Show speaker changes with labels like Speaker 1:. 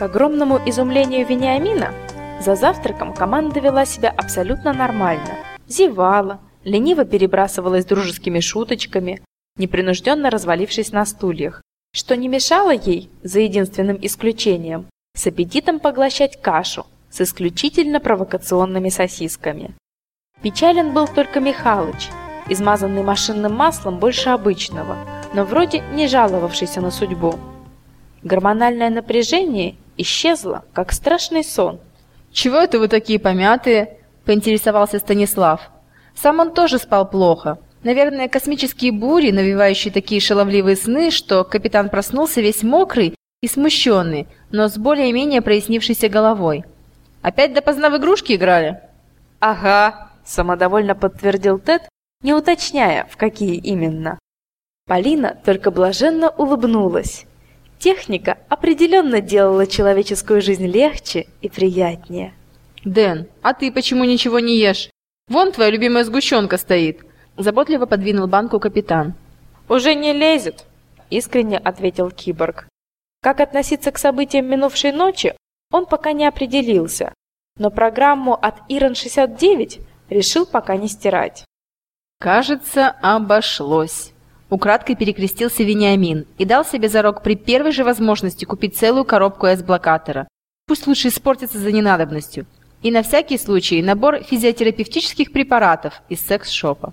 Speaker 1: К огромному изумлению Вениамина, за завтраком команда вела себя абсолютно нормально. Зевала, лениво перебрасывалась дружескими шуточками, непринужденно развалившись на стульях, что не мешало ей, за единственным исключением, с аппетитом поглощать кашу с исключительно провокационными сосисками. Печален был только Михалыч, измазанный машинным маслом больше обычного, но вроде не жаловавшийся на судьбу. Гормональное напряжение исчезло, как страшный сон.
Speaker 2: «Чего это вы такие помятые?» – поинтересовался Станислав. Сам он тоже спал плохо. Наверное, космические бури, навевающие такие шаловливые сны, что капитан проснулся весь мокрый и смущенный, но с более-менее прояснившейся головой. «Опять допоздна в игрушки играли?»
Speaker 1: «Ага», – самодовольно подтвердил Тед, не уточняя, в какие именно. Полина только блаженно улыбнулась. Техника определенно делала человеческую жизнь легче и приятнее.
Speaker 2: «Дэн, а ты почему ничего не ешь? Вон твоя любимая сгущенка стоит!» Заботливо подвинул банку капитан.
Speaker 1: «Уже не лезет!» – искренне ответил киборг. Как относиться к событиям минувшей ночи, он пока не определился, но программу от Ирон-69 решил пока не стирать.
Speaker 2: «Кажется, обошлось!» Украдкой перекрестился Вениамин и дал себе зарок при первой же возможности купить целую коробку S-блокатора. Пусть лучше испортится за ненадобностью. И на всякий случай набор физиотерапевтических препаратов из секс-шопа.